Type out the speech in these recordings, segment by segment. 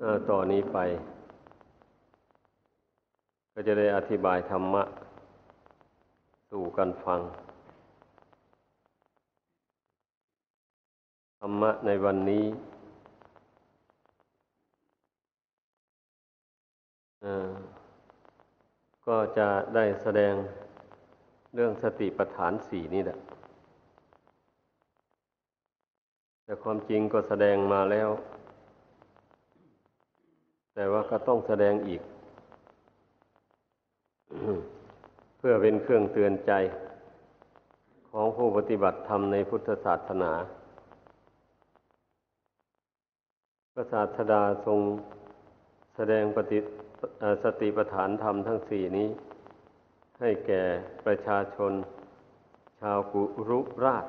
ต่อนนี้ไป ก็จะได้อธิบายธรรมะ สู่กันฟัง ธรรมะในวันนี้ก็จะได้แสดงเรื่องสติปัฏฐานสี่นี่แหละ แต่ความจริงก็แสดงมาแล้ว แต่ว่าก็ต้องแสดงอีก เพื่อเป็นเครื่องเตือนใจ ของผู้ปฏิบัติธรรมในพุทธศาสนา พระศาสดาทรงแสดงปฏิสติปัฏฐานธรรมทั้งสี่นี้ ให้แก่ประชาชน ชาวกุรุราช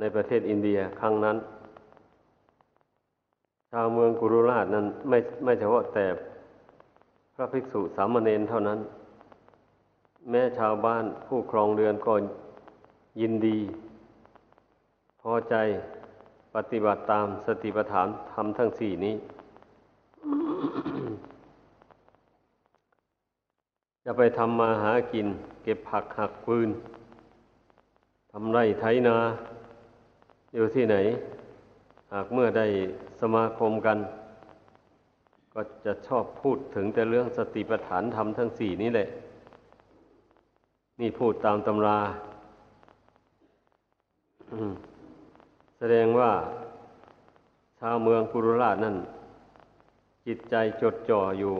ในประเทศอินเดียครั้งนั้นาวเมืองกุรุราชนั้นไม่ไม่เฉพาะแต่พระภิกษุสามเณรเท่านั้น แม้ชาวบ้านผู้ครองเรือนก็ยินดี พอใจปฏิบัติตามสติปัฏฐานธรรมทั้งสี่นี้ จะไปทำมาหากิน เก็บผักหักฟืนทำไรไถนา อยู่ที่ไหน หากเมื่อได้สมาคมกัน ก็จะชอบพูดถึงแต่เรื่องสติปัฏฐานธรรมทั้งสี่นี้แหละ นี่พูดตามตำราแสดงว่า ชาวเมืองกุรุราชนั่น จิตใจจดจ่ออยู่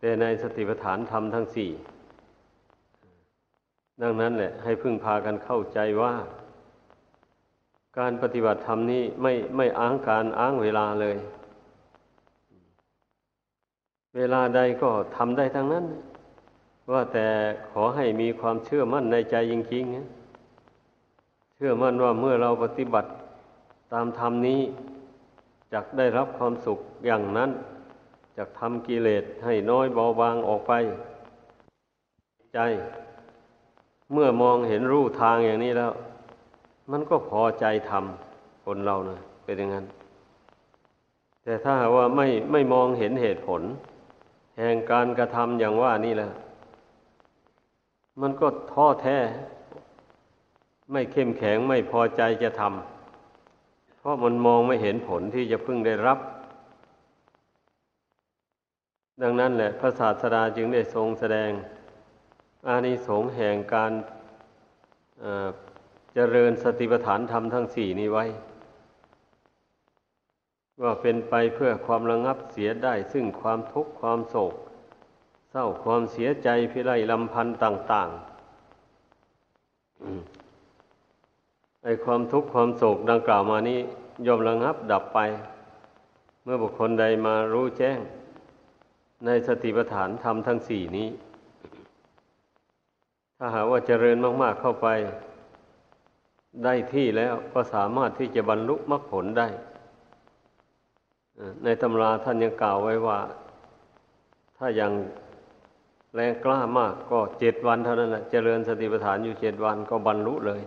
แต่ในสติปัฏฐานธรรมทั้งสี่ ดังนั้นแหละ ให้พึ่งพากันเข้าใจว่า การปฏิบัติธรรมนี้ไม่ไม่อ้างการอ้างเวลาเลย เวลาใดก็ทำได้ทั้งนั้น ว่าแต่ขอให้มีความเชื่อมั่นในใจจริงๆนะเชื่อมั่นว่าเมื่อเราปฏิบัติตามธรรมนี้จะได้รับความสุขอย่างนั้นจะทำกิเลสให้น้อยเบาบางออกไป ใจ เมื่อมองเห็นรูทางอย่างนี้แล้ว มันก็พอใจทำคนเรานะเป็นอย่างนั้น แต่ถ้าว่าไม่ไม่มองเห็นเหตุผล แห่งการกระทำอย่างว่านี่แหละ มันก็ท้อแท้ ไม่เข้มแข็งไม่พอใจจะทำเพราะมันมองไม่เห็นผลที่จะพึ่งได้รับ ดังนั้นแหละพระศาสดาจึงได้ทรงแสดงอานิสงส์แห่งการ เจริญสติปัฏฐานธรรมทั้งสี่นี้ไว้ ว่าเป็นไปเพื่อความระงับเสียได้ซึ่งความทุกข์ความโศก เศร้าความเสียใจพิไรลำพันธ์ต่าง ๆ ไอความทุกข์ความโศกดังกล่าวมานี้ยอมระงับดับไป เมื่อบุคคลใดมารู้แจ้ง ในสติปัฏฐานธรรมทั้งสี่นี้ ถ้าหากว่าเจริญมาก ๆเข้าไป ได้ที่แล้วก็สามารถที่จะบรรลุมรรคผลได้ ในตำราท่านยังกล่าวไว้ว่า ถ้ายังแรงกล้ามากก็เจ็ดวันเท่านั้นแหละเจริญสติปัฏฐานอยู่เจ็ดวันก็บรรลุเลย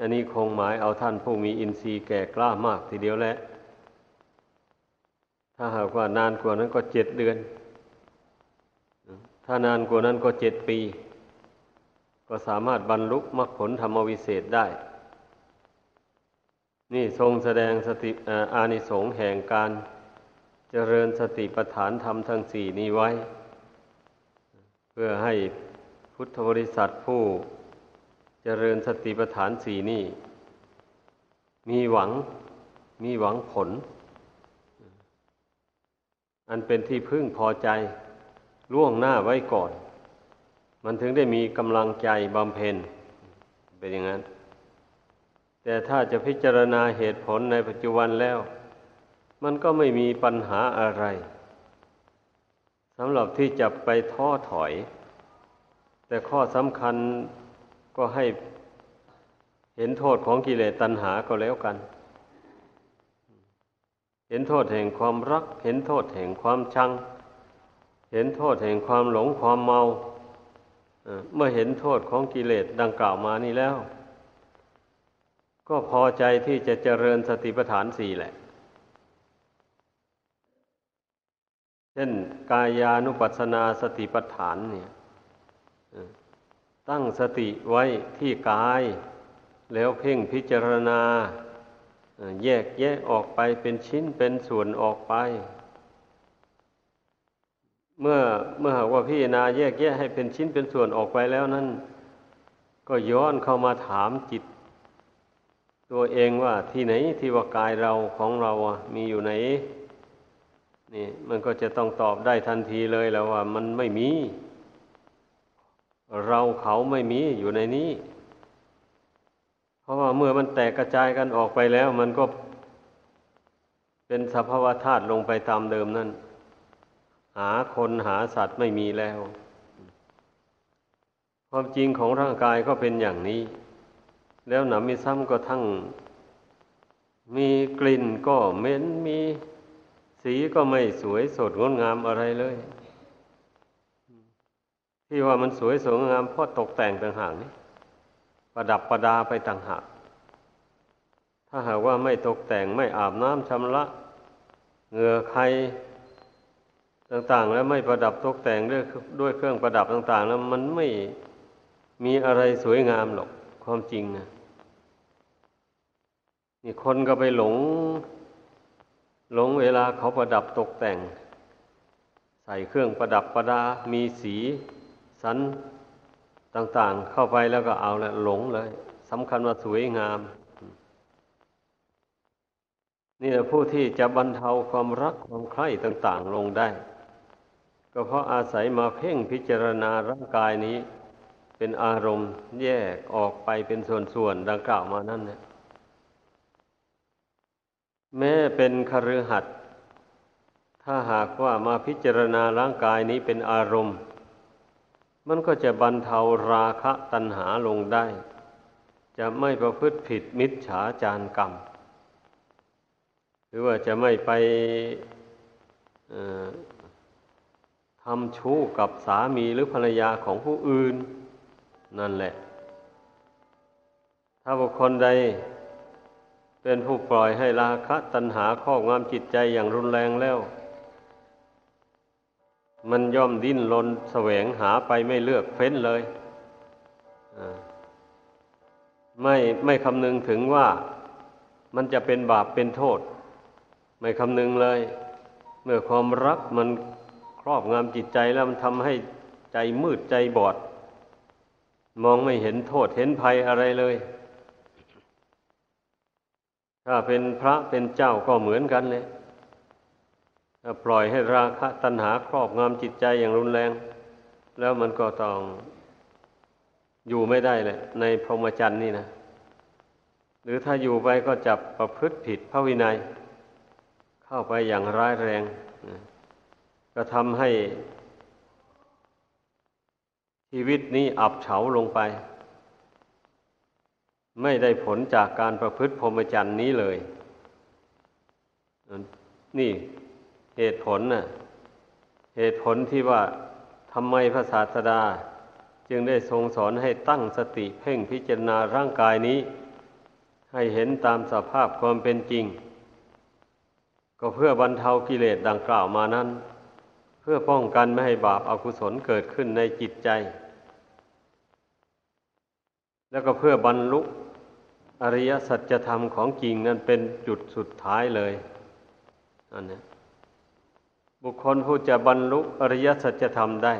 อันนี้คงหมายเอาท่านผู้มีอินทรีย์แก่กล้ามากทีเดียวแหละถ้าหากว่านานกว่านั้นก็เจ็ดเดือน ถ้านานกว่านั้นก็เจ็ดปี ก็สามารถบรรลุมรรคผลธรรมวิเศษได้ นี่ทรงแสดงสติอานิสงส์แห่งการเจริญสติปัฏฐานธรรมทั้งสี่นี้ไว้ เพื่อให้พุทธบริษัทผู้เจริญสติปัฏฐานสี่นี้มีหวังมีหวังผล อันเป็นที่พึ่งพอใจล่วงหน้าไว้ก่อน มันถึงได้มีกำลังใจบำเพ็ญเป็นอย่างนั้น แต่ถ้าจะพิจารณาเหตุผลในปัจจุบันแล้ว มันก็ไม่มีปัญหาอะไรสำหรับที่จะไปท้อถอย แต่ข้อสำคัญก็ให้เห็นโทษของกิเลสตัณหาก็แล้วกัน เห็นโทษแห่งความรัก เห็นโทษแห่งความชัง เห็นโทษแห่งความหลงความเมา เมื่อเห็นโทษของกิเลสดังกล่าวมานี่แล้ว ก็พอใจที่จะเจริญสติปัฏฐานสี่แหละ เช่น กายานุปัสสนาสติปัฏฐานเนี่ยตั้งสติไว้ที่กาย แล้วเพ่งพิจารณา แยกแยะออกไปเป็นชิ้นเป็นส่วนออกไป เมื่อเมื่อหากว่าพิจารณาแยกแยะให้เป็นชิ้นเป็นส่วนออกไปแล้วนั้น ก็ย้อนเข้ามาถามจิต ตัวเองว่าที่ไหนที่ว่ากายเราของเราอะมีอยู่ไหน นี่ มันก็จะต้องตอบได้ทันทีเลยแล้วว่า มันไม่มี เราเขาไม่มีอยู่ในนี้ เพราะว่าเมื่อมันแตกกระจายกันออกไปแล้ว มันก็เป็นสภาวะธาตุลงไปตามเดิมนั่น หาคนหาสัตว์ไม่มีแล้ว ความจริงของร่างกายก็เป็นอย่างนี้ แล้วหนำมีซ้ำก็ทั้ง มีกลิ่นก็เหม็นมีสีก็ไม่สวยสดงดงามอะไรเลย ที่ว่ามันสวยสวยงามเพราะตกแต่งต่างหากนี่ประดับประดาไปต่างหาก ถ้าหากว่าไม่ตกแต่งไม่อาบน้ำชำระเหงื่อใคร ต่างๆ แล้วไม่ประดับตกแต่งด้วยด้วยเครื่องประดับต่าง ๆ แล้วมันไม่มีอะไรสวยงามหรอกความจริงนะนี่คนก็ไปหลง หลงเวลาเขาประดับตกแต่ง ใส่เครื่องประดับประดา มีสีสันต่าง ๆ เข้าไปแล้วก็เอาแล้วหลงเลยสำคัญว่าสวยงาม นี่แหละผู้ที่จะบรรเทาความรักความใคร่ต่าง ๆ ลงได้ ก็เพราะอาศัยมาเพ่งพิจารณาร่างกายนี้ เป็นอารมณ์แยกออกไปเป็นส่วนๆดังกล่าวมานั่นเนี่ยแม้เป็นคฤหัสถ์ถ้าหากว่ามาพิจารณาร่างกายนี้เป็นอารมณ์ มันก็จะบรรเทาราคะตัณหาลงได้ จะไม่ประพฤติผิดมิจฉาจารกรรม หรือว่าจะไม่ไป ทำชู้กับสามีหรือภรรยาของผู้อื่น นั่นแหละ ถ้าบุคคลใด เป็นผู้ปล่อยให้ราคะตัณหาครอบงำจิตใจอย่างรุนแรงแล้ว มันย่อมดิ้นรนแสวงหาไปไม่เลือกเฟ้นเลย ไม่ไม่คำนึงถึงว่ามันจะเป็นบาปเป็นโทษ ไม่คำนึงเลย เมื่อความรักมัน ครอบงำจิตใจแล้วมันทำให้ใจมืดใจบอด มองไม่เห็นโทษเห็นภัยอะไรเลย ถ้าเป็นพระเป็นเจ้าก็เหมือนกันเลยถ้าปล่อยให้ราคะตัณหาครอบงำจิตใจอย่างรุนแรง แล้วมันก็ต้องอยู่ไม่ได้เลยในพรหมจรรย์นี่นะ หรือถ้าอยู่ไปก็จับประพฤติผิดพระวินัย เข้าไปอย่างร้ายแรง ก็ทำให้ชีวิตนี้อับเฉาลงไป ไม่ได้ผลจากการประพฤติพรหมจรรย์นี้เลย นี่เหตุผลน่ะ เหตุผลที่ว่าทำไมพระศาสดา จึงได้ทรงสอนให้ตั้งสติเพ่งพิจารณาร่างกายนี้ ให้เห็นตามสภาพความเป็นจริง ก็เพื่อบรรเทากิเลสดังกล่าวมานั้น เพื่อป้องกันไม่ให้บาปอากุศลเกิดขึ้นในจิตใจ แล้วก็เพื่อบรรลุอริยสัจธรรมของจริงนั้นเป็นจุดสุดท้ายเลยอันนี้บุคคลผู้จะบรรลุอริยสัจธรรมได้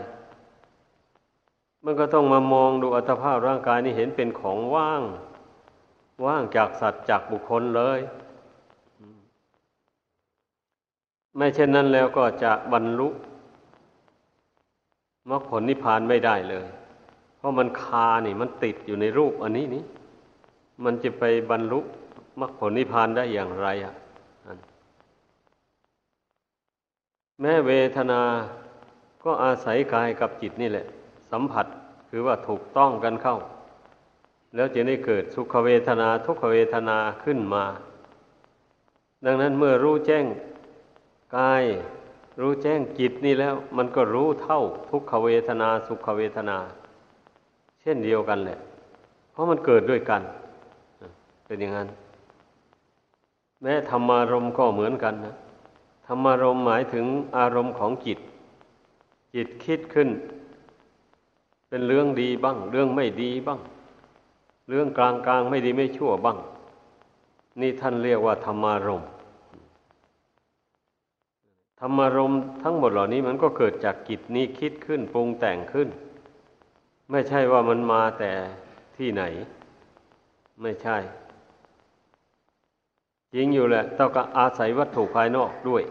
มันก็ต้องมามองดูอัตภาพร่างกายนี้เห็นเป็นของว่าง ว่างจากสัตว์จากบุคคลเลย ไม่เช่นนั้นแล้วก็จะบรรลุ มรรคผลนิพพานไม่ได้เลย เพราะมันคานี่ มันติดอยู่ในรูปอันนี้นี่มันจะไปบรรลุมรรคผลนิพพานได้อย่างไรอะแม้เวทนาก็อาศัยกายกับจิตนี่แหละ สัมผัสคือว่าถูกต้องกันเข้า แล้วจะได้เกิดสุขเวทนาทุกขเวทนาขึ้นมา ดังนั้นเมื่อรู้แจ้งกาย รู้แจ้งจิตนี่แล้ว มันก็รู้เท่าทุกขเวทนาสุขเวทนา เช่นเดียวกันแหละ เพราะมันเกิดด้วยกัน เป็นอย่างนั้น แม้ธรรมารมก็เหมือนกันนะธรรมารมณ์หมายถึงอารมณ์ของจิต จิตคิดขึ้น เป็นเรื่องดีบ้าง เรื่องไม่ดีบ้าง เรื่องกลางกลางไม่ดีไม่ชั่วบ้าง นี่ท่านเรียกว่าธรรมารมณ์ ธรรมารมทั้งหมดเหล่านี้มันก็เกิดจากจิตนี้คิดขึ้นปรุงแต่งขึ้น ไม่ใช่ว่ามันมาแต่ที่ไหน ไม่ใช่จริงอยู่แหละต้องอาศัยวัตถุภายนอกด้วย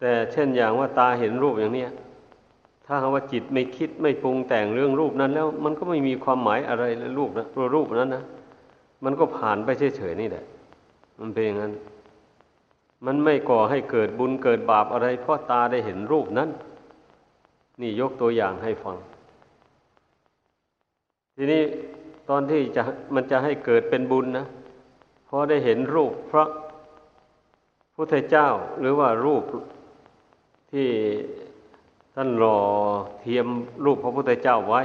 แต่เช่นอย่างว่าตาเห็นรูปอย่างเนี้ย ถ้าหากว่าจิตไม่คิดไม่ปรุงแต่งเรื่องรูปนั้นแล้ว มันก็ไม่มีความหมายอะไรเลยรูปนะตัวรูปนั้นนะมันก็ผ่านไปเฉยๆนี่แหละ มันเป็นอย่างนั้น มันไม่ก่อให้เกิดบุญเกิดบาปอะไร เพราะตาได้เห็นรูปนั้น นี่ยกตัวอย่างให้ฟัง ทีนี้ตอนที่จะมันจะให้เกิดเป็นบุญนะพอได้เห็นรูปพระพุทธเจ้าหรือว่ารูปที่ท่านหล่อเทียมรูปพระพุทธเจ้าไว้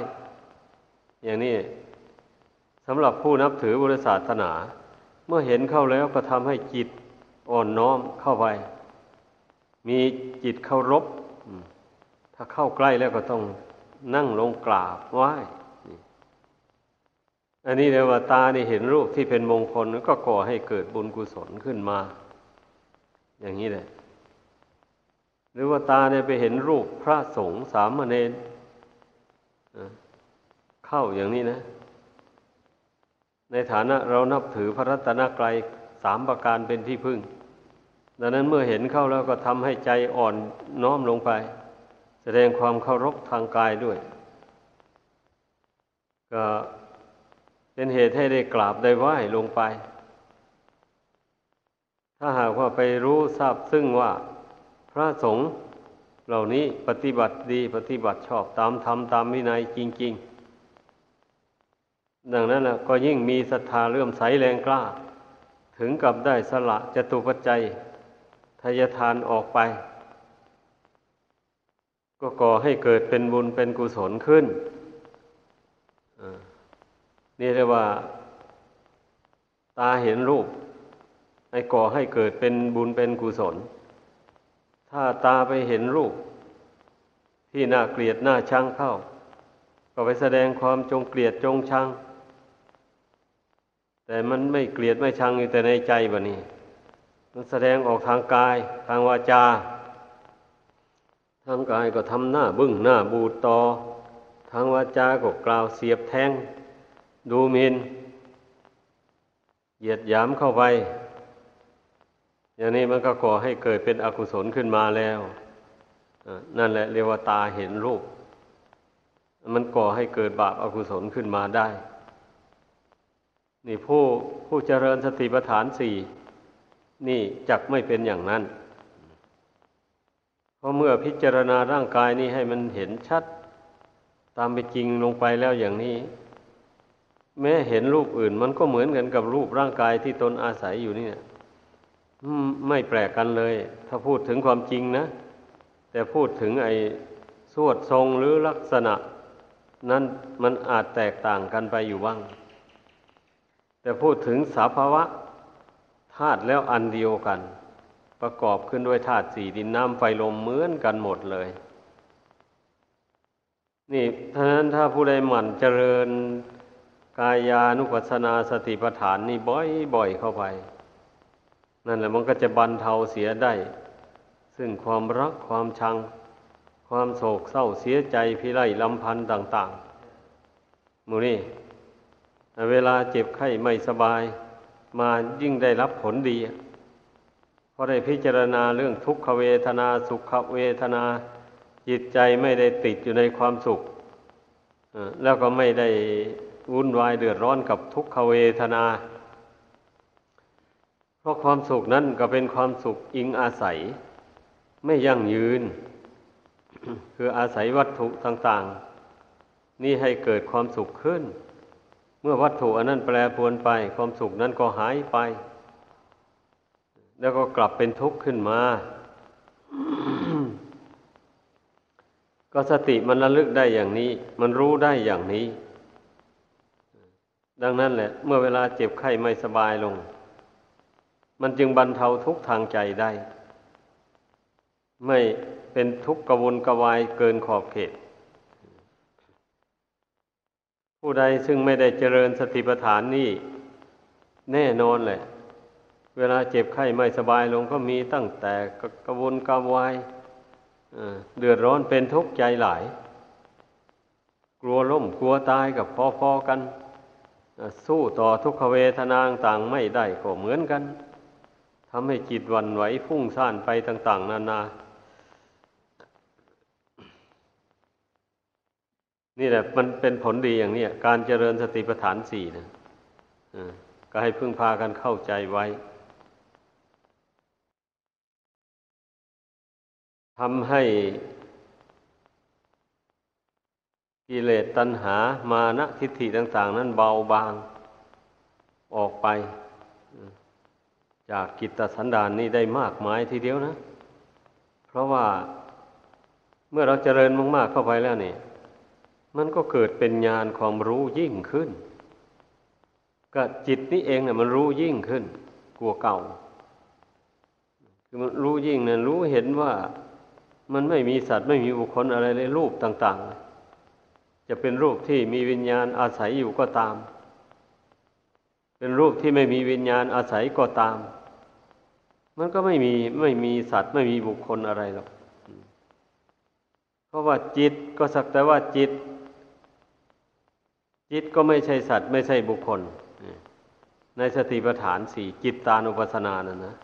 อย่างนี้สำหรับผู้นับถือบริศาสนา เมื่อเห็นเข้าแล้วก็ทำให้จิต อ่อนน้อมเข้าไป มีจิตเคารพถ้าเข้าใกล้แล้วก็ต้องนั่งลงกราบไหว้อันนี้เรียกว่าตาเนี่เห็นรูปที่เป็นมงคลก็ก่อให้เกิดบุญกุศลขึ้นมา อย่างนี้แหละหรือว่าตาเนี่ยไปเห็นรูปพระสงฆ์สามเณรเข้าอย่างนี้นะ ในฐานะเรานับถือพระรัตนกรัย สามประการเป็นที่พึ่ง ดังนั้นเมื่อเห็นเข้าแล้วก็ทำให้ใจอ่อนน้อมลงไป แสดงความเคารพทางกายด้วย ก็เป็นเหตุให้ได้กราบได้ไหว้ลงไป ถ้าหากว่าไปรู้ทราบซึ่งว่าพระสงฆ์เหล่านี้ปฏิบัติดีปฏิบัติชอบตามธรรมตามวินัยจริง ๆ ดังนั้นก็ยิ่งมีศรัทธาเลื่อมใสแรงกล้า ถึงกับได้สละจตุปัจจัยทายทานออกไป ก็ก่อให้เกิดเป็นบุญเป็นกุศลขึ้น นี่เรียกว่า ตาเห็นรูปไอ้ก่อให้เกิดเป็นบุญเป็นกุศล ถ้าตาไปเห็นรูป ที่น่าเกลียดน่าชังเข้า ก็ไปแสดงความจงเกลียดจงชัง แต่มันไม่เกลียดไม่ชังอยู่แต่ในใจบะนี่มันแสดงออกทางกายทางวาจา ทางกายก็ทำหน้าบึ้งหน้าบูดตอ ทางวาจาก็กล่าวเสียบแทง ดูหมินเหยียดหยามเข้าไป อย่างนี้มันก็ก่อให้เกิดเป็นอกุศลขึ้นมาแล้วนั่นแหละเรียกว่าตาเห็นรูป มันก่อให้เกิดบาปอากุศลขึ้นมาได้ นี่ผู้ผู้เจริญสติปัฏฐานสี่นี่จักไม่เป็นอย่างนั้น เพราะเมื่อพิจารณาร่างกายนี้ให้มันเห็นชัด ตามไปจริงลงไปแล้วอย่างนี้ แม้เห็นรูปอื่น มันก็เหมือนกันกับรูปร่างกายที่ตนอาศัยอยู่นี่ไม่แปลกกันเลย ถ้าพูดถึงความจริงนะ แต่พูดถึงไอ้สวดทรงหรือลักษณะ นั้นมันอาจแตกต่างกันไปอยู่บ้าง แต่พูดถึงสาภาวะธาตุแล้วอันเดียวกัน ประกอบขึ้นด้วยธาตุสี่ดินน้ำไฟลมเหมือนกันหมดเลย นี่ท่านั้นถ้าผู้ใดหมั่นเจริญกายานุปัสนาสติปัฏฐานนี่บ่อยๆเข้าไป นั่นแหละมันก็จะบรรเทาเสียได้ ซึ่งความรักความชัง ความโศกเศร้าเสียใจพิไรลำพันธ์ต่าง ๆ มูนี่ เวลาเจ็บไข้ไม่สบาย มายิ่งได้รับผลดีเพราะได้พิจารณาเรื่องทุกขเวทนาสุขเวทนา จิตใจไม่ได้ติดอยู่ในความสุขแล้วก็ไม่ได้วุ่นวายเดือดร้อนกับทุกขเวทนา เพราะความสุขนั้นก็เป็นความสุขอิงอาศัย ไม่ยั่งยืน คืออาศัยวัตถุต่าง ๆ นี่ให้เกิดความสุขขึ้น มื่อวัตถุอันนั้นแปรปรวนไป ความสุขนั้นก็หายไป แล้วก็กลับเป็นทุกข์ขึ้นมา ก็สติมันระลึกได้อย่างนี้ มันรู้ได้อย่างนี้ ดังนั้นแหละ เมื่อเวลาเจ็บไข้ไม่สบายลง มันจึงบรรเทาทุกข์ทางใจได้ ไม่เป็นทุกข์กระวนกระวายเกินขอบเขต ผู้ใดซึ่งไม่ได้เจริญสติปัฏฐานนี่แน่นอนแหละ เวลาเจ็บไข้ไม่สบายลงก็มีตั้งแต่กระวนกระวายเดือดร้อนเป็นทุกข์ใจหลาย กลัวล้มกลัวตายกับพอๆกัน สู้ต่อทุกขเวทนาต่างไม่ได้ก็เหมือนกันทำให้จิตวันไหวฟุ้งซ่านไปต่าง ๆ นานา นี่แหละ มันเป็นผลดีอย่างนี้การเจริญสติปัฏฐานสี่นะก็ให้พึ่งพากันเข้าใจไว้ทำให้กิเลสตัณหามานะทิฏฐิต่าง ๆ นั้นเบาบางออกไป จากกิตตสันดานนี้ได้มากมายทีเดียวนะ เพราะว่าเมื่อเราเจริญมาก ๆ เข้าไปแล้วเนี่ย มันก็เกิดเป็นญาณความรู้ยิ่งขึ้นก็จิตนี้เองเนี่ยมันรู้ยิ่งขึ้นกลัวเก่า คือมันรู้ยิ่งเนี่ยรู้เห็นว่ามันไม่มีสัตว์ไม่มีบุคคลอะไรเลยรูปต่างๆ จะเป็นรูปที่มีวิญญาณอาศัยอยู่ก็ตาม เป็นรูปที่ไม่มีวิญญาณอาศัยก็ตาม มันก็ไม่มีไม่มีสัตว์ไม่มีบุคคลอะไรหรอก เพราะว่าจิตก็สักแต่ว่าจิต จิตก็ไม่ใช่สัตว์ไม่ใช่บุคคล ในสติปัฏฐานสี่จิตตานุปัสสนานั่นนะ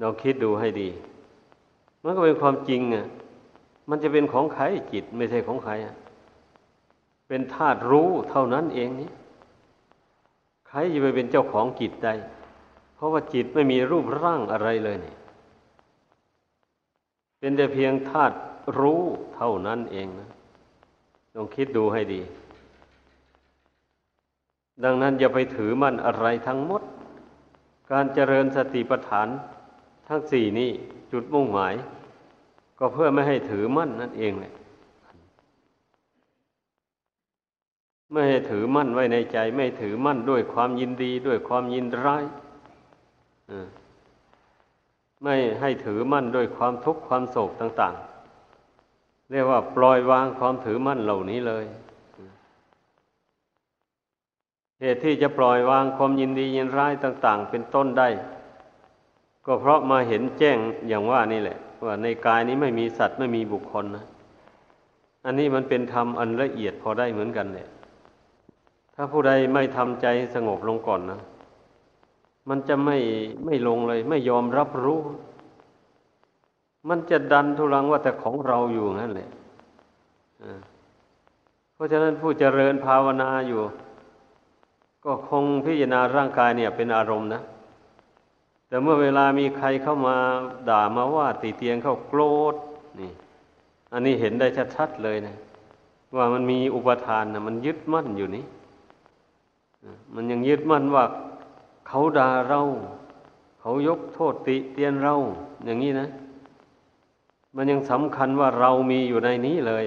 ลองคิดดูให้ดี มันก็เป็นความจริงอะมันจะเป็นของใครจิตไม่ใช่ของใครอะเป็นธาตุรู้เท่านั้นเองนี่ใครจะไปเป็นเจ้าของจิตได้เพราะว่าจิตไม่มีรูปร่างอะไรเลยนี่เป็นแต่เพียงธาตุรู้เท่านั้นเองนะลองคิดดูให้ดี ดังนั้นอย่าไปถือมันอะไรทั้งหมด การเจริญสติปัฏฐานทั้งสี่นี้จุดมุ่งหมาย ก็เพื่อไม่ให้ถือมั่นนั่นเองเลยไม่ให้ถือมั่นไว้ในใจ ไม่ถือมั่นด้วยความยินดีด้วยความยินร้ายไม่ให้ถือมั่นด้วยความทุกข์ความโศกต่าง ๆ เรียกว่าปล่อยวางความถือมั่นเหล่านี้เลย เหตุที่จะปล่อยวางความยินดียินร้ายต่าง ๆ เป็นต้นได้ ก็เพราะมาเห็นแจ้งอย่างว่านี่แหละ ว่าในกายนี้ไม่มีสัตว์ไม่มีบุคคลนะอันนี้มันเป็นธรรมอันละเอียดพอได้เหมือนกันเนี่ยถ้าผู้ใดไม่ทำใจสงบลงก่อนนะ มันจะไม่ไม่ลงเลย ไม่ยอมรับรู้ มันจะดันทุลังว่าแต่ของเราอยู่นั่นแหละเพราะฉะนั้นผู้เจริญภาวนาอยู่ ก็คงพิจารณาร่างกายเนี่ยเป็นอารมณ์นะ แต่เมื่อเวลามีใครเข้ามาด่ามาว่าตีเตียงเข้าโกรธนี่ อันนี้เห็นได้ชัดๆเลยนะ ว่ามันมีอุปทานนะมันยึดมั่นอยู่นี่มันยังยึดมั่นว่าเขาด่าเรา เขายกโทษติเตียนเรา อย่างนี้นะ มันยังสำคัญว่าเรามีอยู่ในนี้เลย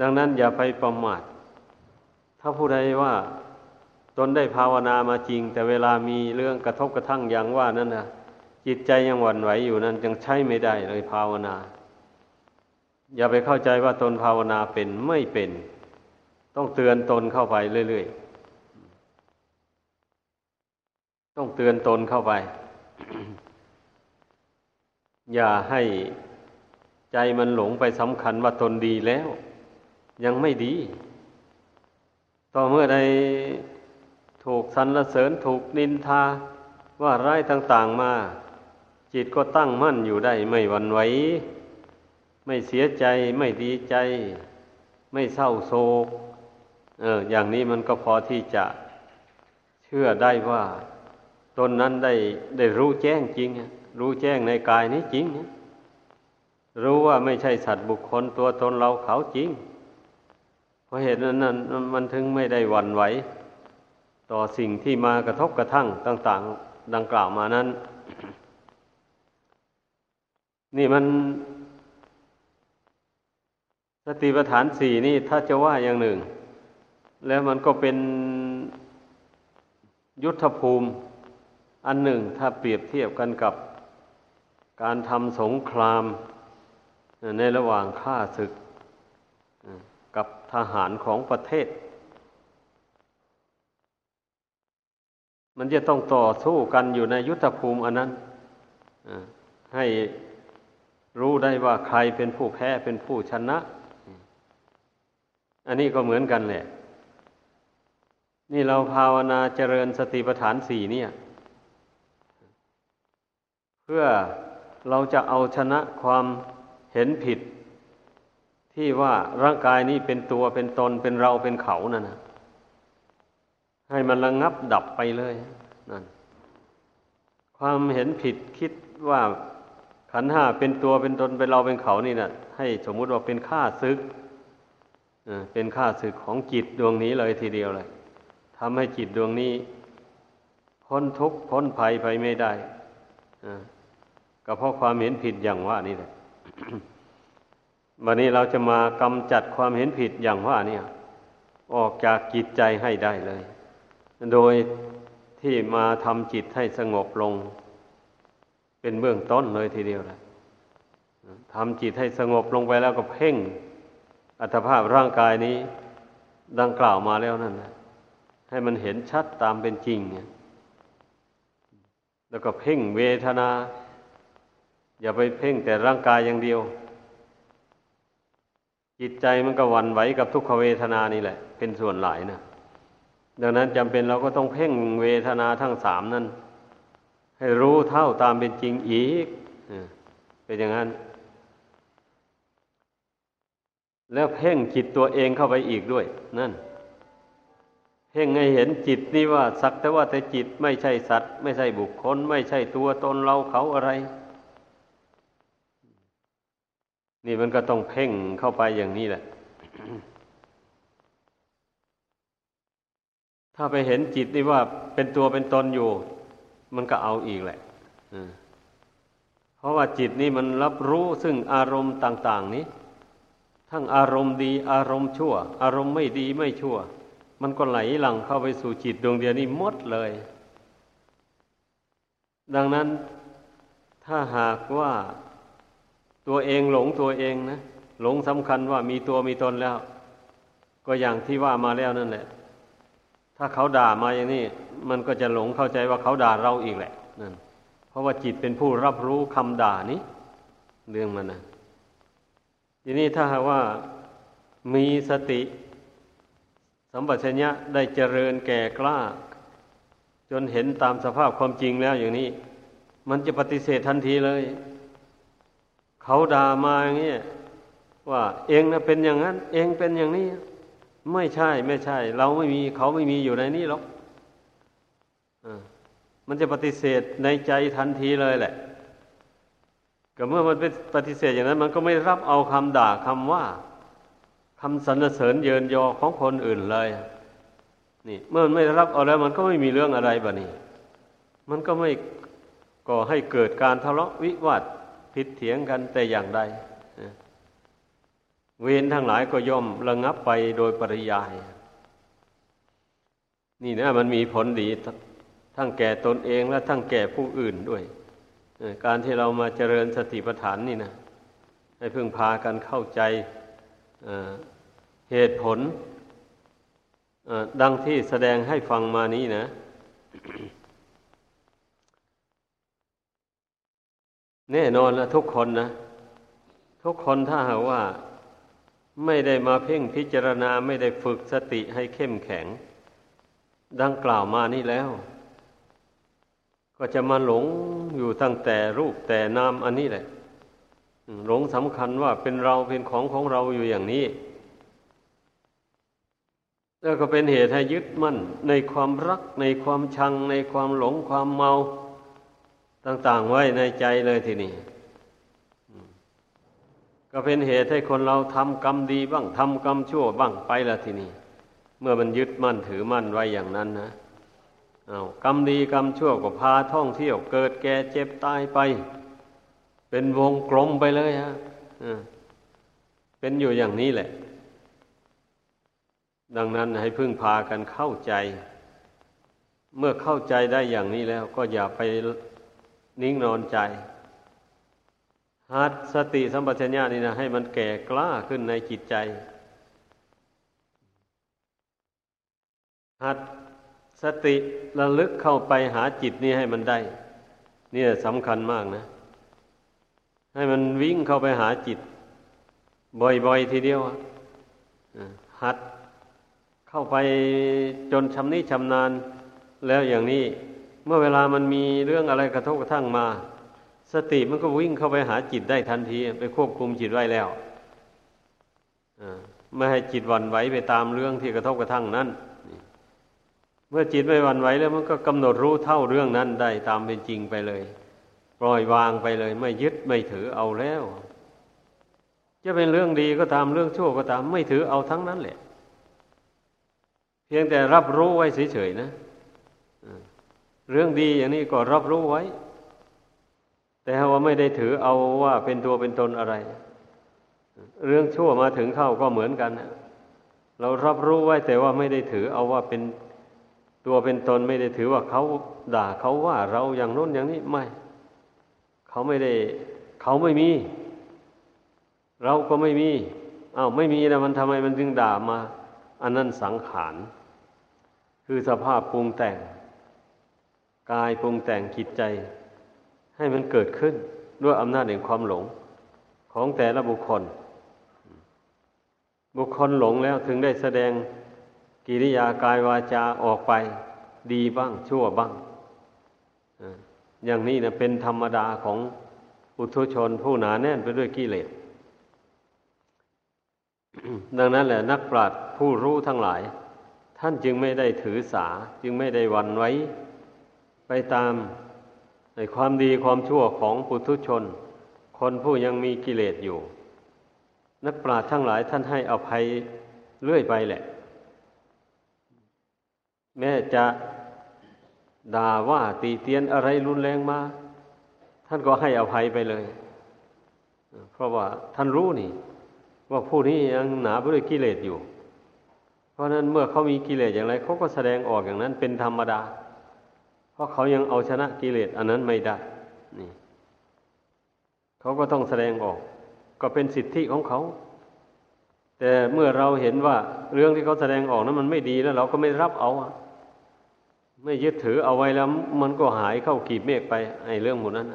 ดังนั้นอย่าไปประมาท ถ้าผู้ใดว่าตนได้ภาวนามาจริง แต่เวลามีเรื่องกระทบกระทั่งอย่างว่านั่นนะจิตใจยังหวั่นไหวอยู่นั้นยังใช้ไม่ได้เลยภาวนา อย่าไปเข้าใจว่าตนภาวนาเป็นไม่เป็น ต้องเตือนตนเข้าไปเรื่อยๆต้องเตือนตนเข้าไป อย่าให้ใจมันหลงไปสำคัญว่าตนดีแล้ว ยังไม่ดี ต่อเมื่อใดถูกสรรเสริญถูกนินทาว่าร้ายต่างๆมา จิตก็ตั้งมั่นอยู่ได้ไม่หวั่นไหวไม่เสียใจไม่ดีใจ ไม่เศร้าโศกเอออย่างนี้มันก็พอที่จะเชื่อได้ว่า ตนนั้นได้ได้รู้แจ้งจริง รู้แจ้งในกายนี้จริง รู้ว่าไม่ใช่สัตว์บุคคลตัวตนเราเขาจริง ราะเหตุนั้นนั่นมันถึงไม่ได้หวั่นไหวต่อสิ่งที่มากระทบกระทั่งต่าง ๆ ดังกล่าวมานั้น นี่มันสติปัฏฐานสี่นี่ถ้าจะว่าอย่างหนึ่ง แล้วมันก็เป็นยุทธภูมิ อันหนึ่งถ้าเปรียบเทียบกันกับการทำสงคราม ในระหว่างข้าศึก ทหารของประเทศ มันจะต้องต่อสู้กันอยู่ในยุทธภูมิอันนั้นให้รู้ได้ว่าใครเป็นผู้แพ้เป็นผู้ชนะ อันนี้ก็เหมือนกันแหละ นี่เราภาวนาเจริญสติปัฏฐานสี่เนี่ย เพื่อเราจะเอาชนะความเห็นผิด ที่ว่าร่างกายนี้เป็นตัวเป็นตนเป็นเราเป็นเขานั่นนะให้มันระงงับดับไปเลยนั่นความเห็นผิดคิดว่าขันห้าเป็นตัวเป็นตนเป็นเราเป็นเขานี่นะให้สมมุติว่าเป็นข้าศึกเป็นข้าศึกของจิตดวงนี้เลยทีเดียวเลยทำให้จิตดวงนี้ พ้นทุกข์พ้นภัยไปไม่ได้ก็เพราะความเห็นผิดอย่างว่านี่แหละ วันนี้เราจะมากำจัดความเห็นผิดอย่างว่าเนี่ย ออกจากจิตใจให้ได้เลย โดยที่มาทำจิตให้สงบลง เป็นเบื้องต้นเลยทีเดียวแหละทำจิตให้สงบลงไปแล้วก็เพ่ง อัตภาพร่างกายนี้ดังกล่าวมาแล้วนั่นนะให้มันเห็นชัดตามเป็นจริง แล้วก็เพ่งเวทนา อย่าไปเพ่งแต่ร่างกายอย่างเดียว จิตใจมันก็วันไหวกับทุกขเวทนานี่แหละ เป็นส่วนหลายนะดังนั้นจำเป็นเราก็ต้องเพ่งเวทนาทั้งสามนั้น ให้รู้เท่าตามเป็นจริงอีกเป็นอย่างนั้น แล้วเพ่งจิตตัวเองเข้าไปอีกด้วย นั่น เพ่งให้เห็นจิตนี่ว่า สักแต่ว่าแต่จิตไม่ใช่สัตว์ ไม่ใช่บุคคล ไม่ใช่ตัวตนเราเขาอะไร นี่มันก็ต้องเพ่งเข้าไปอย่างนี้แหละ ถ้าไปเห็นจิตนี่ว่าเป็นตัวเป็นตนอยู่ มันก็เอาอีกแหละเพราะว่าจิตนี่มันรับรู้ซึ่งอารมณ์ต่าง ๆ นี้ ทั้งอารมณ์ดี อารมณ์ชั่ว อารมณ์ไม่ดีไม่ชั่ว มันก็ไหลหลังเข้าไปสู่จิตดวงเดียวนี้หมดเลย ดังนั้นถ้าหากว่า ตัวเองหลงตัวเองนะหลงสำคัญว่ามีตัวมีตนแล้ว ก็อย่างที่ว่ามาแล้วนั่นแหละ ถ้าเขาด่ามาอย่างนี้ มันก็จะหลงเข้าใจว่าเขาด่าเราอีกแหละนั่นเพราะว่าจิตเป็นผู้รับรู้คำด่านี้ เรื่องมันนะทีนี้ถ้าหากว่ามีสติ สัมปชัญญะได้เจริญแก่กล้า จนเห็นตามสภาพความจริงแล้วอย่างนี้ มันจะปฏิเสธทันทีเลย เขาด่ามาอย่างนี้ว่า เองนะเป็นอย่างนั้น เองเป็นอย่างนี้ ไม่ใช่ไม่ใช่ เราไม่มีเขาไม่มีอยู่ในนี้หรอกมันจะปฏิเสธในใจทันทีเลยแหละก็เมื่อมันเป็นปฏิเสธอย่างนั้น มันก็ไม่รับเอาคำด่าคำว่าคำสรรเสริญเยินยอของคนอื่นเลยนี่ เมื่อมันไม่รับเอาแล้ว มันก็ไม่มีเรื่องอะไรบะนี่มันก็ไม่ก่อให้เกิดการทะเลาะวิวาท ผิดเถียงกันแต่อย่างใดเวรทั้งหลายก็ย่อมระงับไปโดยปริยาย นี่นะมันมีผลดีทั้งแก่ตนเองและทั้งแก่ผู้อื่นด้วย การที่เรามาเจริญสติปัฏฐานนี่นะให้พึ่งพากันเข้าใจเหตุผลดังที่แสดงให้ฟังมานี้นะ แน่นอนละทุกคนนะ ทุกคนถ้าหากว่าไม่ได้มาเพ่งพิจารณาไม่ได้ฝึกสติให้เข้มแข็ง ดังกล่าวมานี่แล้ว ก็จะมาหลงอยู่ตั้งแต่รูปแต่นามอันนี้แหละ หลงสำคัญว่าเป็นเราเป็นของของเราอยู่อย่างนี้ แล้วก็เป็นเหตุให้ยึดมั่นในความรักในความชังในความหลงความเมา ต่าง ๆ ไว้ในใจเลยทีนี้ก็เป็นเหตุให้คนเราทำกรรมดีบ้างทำกรรมชั่วบ้างไปละทีนี้เมื่อมันยึดมั่นถือมั่นไว้อย่างนั้นนะเอากรรมดีกรรมชั่วก็พาท่องเที่ยวเกิดแก่เจ็บตายไป เป็นวงกลมไปเลยฮะเป็นอยู่อย่างนี้แหละ ดังนั้นให้พึ่งพากันเข้าใจ เมื่อเข้าใจได้อย่างนี้แล้ว ก็อย่าไป นิ่งนอนใจหัดสติสัมปชัญญะนี่นะให้มันแก่กล้าขึ้นในจิตใจ หัดสติระลึกเข้าไปหาจิตนี่ให้มันได้นี่สำคัญมากนะ ให้มันวิ่งเข้าไปหาจิต บ่อยๆทีเดียวหัดเข้าไปจนชำนิชำนาญแล้วอย่างนี้ เมื่อเวลามันมีเรื่องอะไรกระทบกระทั่งมา สติมันก็วิ่งเข้าไปหาจิตได้ทันที ไปควบคุมจิตไว้แล้วไม่ให้จิตวันไหวไปตามเรื่องที่กระทบกระทั่งนั้นเมื่อจิตไม่วันไหวแล้วมันก็กำหนดรู้เท่าเรื่องนั้นได้ตามเป็นจริงไปเลย ปล่อยวางไปเลย ไม่ยึดไม่ถือเอาแล้ว จะเป็นเรื่องดีก็ตามเรื่องชั่วก็ตาม ไม่ถือเอาทั้งนั้นแหละ เพียงแต่รับรู้ไว้เฉยๆนะ เรื่องดีอย่างนี้ก็รับรู้ไว้ แต่ว่าไม่ได้ถือเอาว่าเป็นตัวเป็นตนอะไร เรื่องชั่วมาถึงเข้าก็เหมือนกันเรารับรู้ไว้แต่ว่าไม่ได้ถือเอาว่าเป็นตัวเป็นตนไม่ได้ถือว่าเขาด่าเขาว่าเราอย่างโน้นอย่างนี้ไม่ เขาไม่ได้ เขาไม่มี เราก็ไม่มีอา้าวไม่มีแล้วมันทำไมมันจึงด่ามา อันนั้นสังขารคือสภาพปรุงแต่ง กายปรุงแต่งจิตใจ ให้มันเกิดขึ้นด้วยอำนาจแห่งความหลงของแต่ละบุคคล บุคคลหลงแล้วถึงได้แสดงกิริยากายวาจาออกไป ดีบ้างชั่วบ้าง อย่างนี้นะเป็นธรรมดาของอุทุชนผู้หนาแน่นไปด้วยกิเลสดังนั้นแหละนักปราชญ์ผู้รู้ทั้งหลาย ท่านจึงไม่ได้ถือสา จึงไม่ได้วันไว้ ไปตามในความดีความชั่วของปุถุชน คนผู้ยังมีกิเลสอยู่ นักปราชญ์ทั้งหลายท่านให้อภัยเรื่อยไปแหละ แม้จะด่าว่าตีเตียนอะไรรุนแรงมา ท่านก็ให้อภัยไปเลย เพราะว่าท่านรู้นี่ ว่าผู้นี้ยังหนาไปด้วยกิเลสอยู่ เพราะนั้นเมื่อเขามีกิเลสอย่างไรเขาก็แสดงออกอย่างนั้นเป็นธรรมดา เพราะเขายังเอาชนะกิเลสอันนั้นไม่ได้ นี่ เขาก็ต้องแสดงออก ก็เป็นสิทธิของเขา แต่เมื่อเราเห็นว่า เรื่องที่เขาแสดงออกนั้นมันไม่ดีแล้ว เราก็ไม่รับเอาไม่ยึดถือเอาไว้แล้ว มันก็หายเข้ากีบเมฆไปไอ้เรื่องหมดนั้น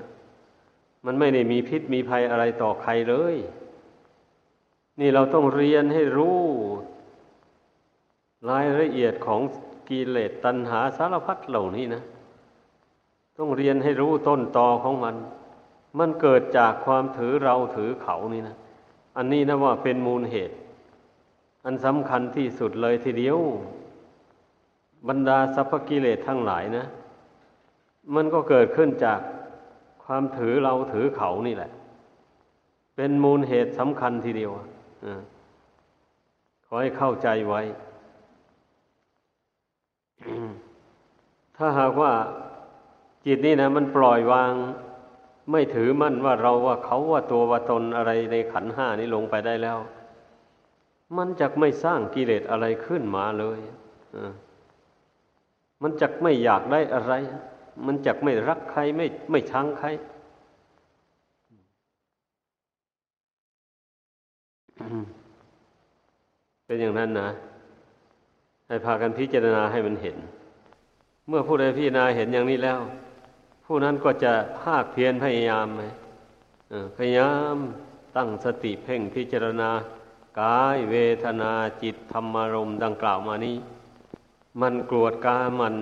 มันไม่ได้มีพิษมีภัยอะไรต่อใครเลย นี่เราต้องเรียนให้รู้รายละเอียดของกิเลสตัณหาสารพัดเหล่านี้นะ ต้องเรียนให้รู้ต้นตอของมัน มันเกิดจากความถือเราถือเขานี่นะ อันนี้นะว่าเป็นมูลเหตุ อันสำคัญที่สุดเลยทีเดียว บรรดาสัพพกิเลสทั้งหลายนะ มันก็เกิดขึ้นจากความถือเราถือเขานี่แหละ เป็นมูลเหตุสำคัญทีเดียวขอให้เข้าใจไว้ ถ้าหากว่า จิตนี่นะมันปล่อยวาง ไม่ถือมั่นว่าเราว่าเขาว่าตัวว่าตนอะไรในขันห้านี้ลงไปได้แล้ว มันจะไม่สร้างกิเลสอะไรขึ้นมาเลยมันจะไม่อยากได้อะไร มันจะไม่รักใครไม่ไม่ชังใครเป็นอย่างนั้นนะ ให้พากันพิจารณาให้มันเห็น เมื่อผู้ใดพิจารณาเห็นอย่างนี้แล้ว ผู้นั้นก็จะภาคเพียรพยายามไหมพยายามตั้งสติเพ่งพิจารณากายเวทนาจิตธรรมารมดังกล่าวมานี้ มันกรวดกามัน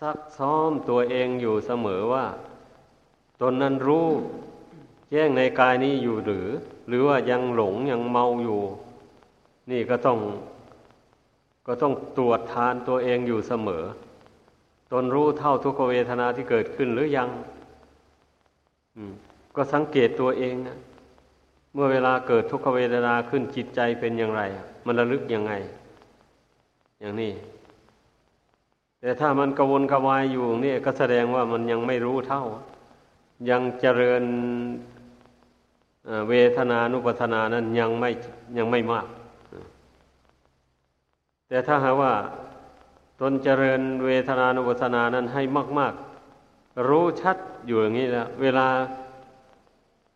ซักซ้อมตัวเองอยู่เสมอว่า ตนนั้นรู้แจ้งในกายนี้อยู่หรือ หรือว่ายังหลงยังเมาอยู่ นี่ก็ต้อง ก็ต้องตรวจทานตัวเองอยู่เสมอ ตนรู้เท่าทุกขเวทนาที่เกิดขึ้นหรือยังก็สังเกตตัวเองนะเมื่อเวลาเกิดทุกขเวทนาขึ้นจิตใจเป็นอย่างไร มันระลึกยังไง อย่างนี้ แต่ถ้ามันกวนกวายอยู่นี่ก็แสดงว่ามันยังไม่รู้เท่า ยังเจริญเวทนานุปัฏนานั้นยังไม่ยังไม่มาก แต่ถ้าหากว่า ตนเจริญเวทนานุปัสสนานั้นให้มาก ๆ รู้ชัดอยู่อย่างนี้แล้วเวลา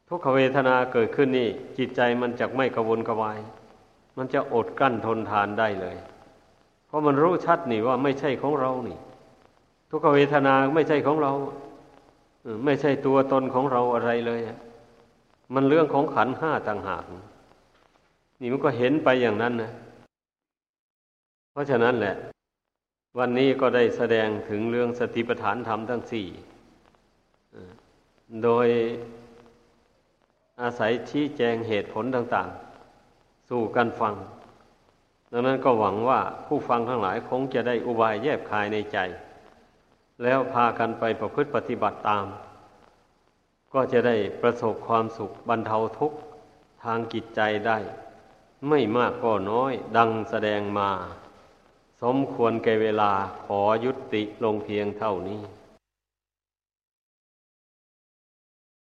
ทุกขเวทนาเกิดขึ้นนี่ จิตใจมันจะไม่กระวนกระวาย มันจะอดกั้นทนทานได้เลย เพราะมันรู้ชัดนี่ว่าไม่ใช่ของเรานี่ ทุกขเวทนาไม่ใช่ของเราไม่ใช่ตัวตนของเราอะไรเลยมันเรื่องของขันห้าต่างหากนี่มันก็เห็นไปอย่างนั้นนะเพราะฉะนั้นแหละ วันนี้ก็ได้แสดงถึงเรื่องสติปัฏฐานธรรมทั้งสี่ โดยอาศัยชี้แจงเหตุผลต่าง ๆ สู่กันฟัง ดังนั้นก็หวังว่าผู้ฟังทั้งหลายคงจะได้อุบายแยบคายในใจ แล้วพากันไปประพฤติปฏิบัติตาม ก็จะได้ประสบความสุขบรรเทาทุกข์ทางจิตใจได้ ไม่มากก็น้อยดังแสดงมา มควรแก่เวลาขอยุติลงเพียงเท่านี้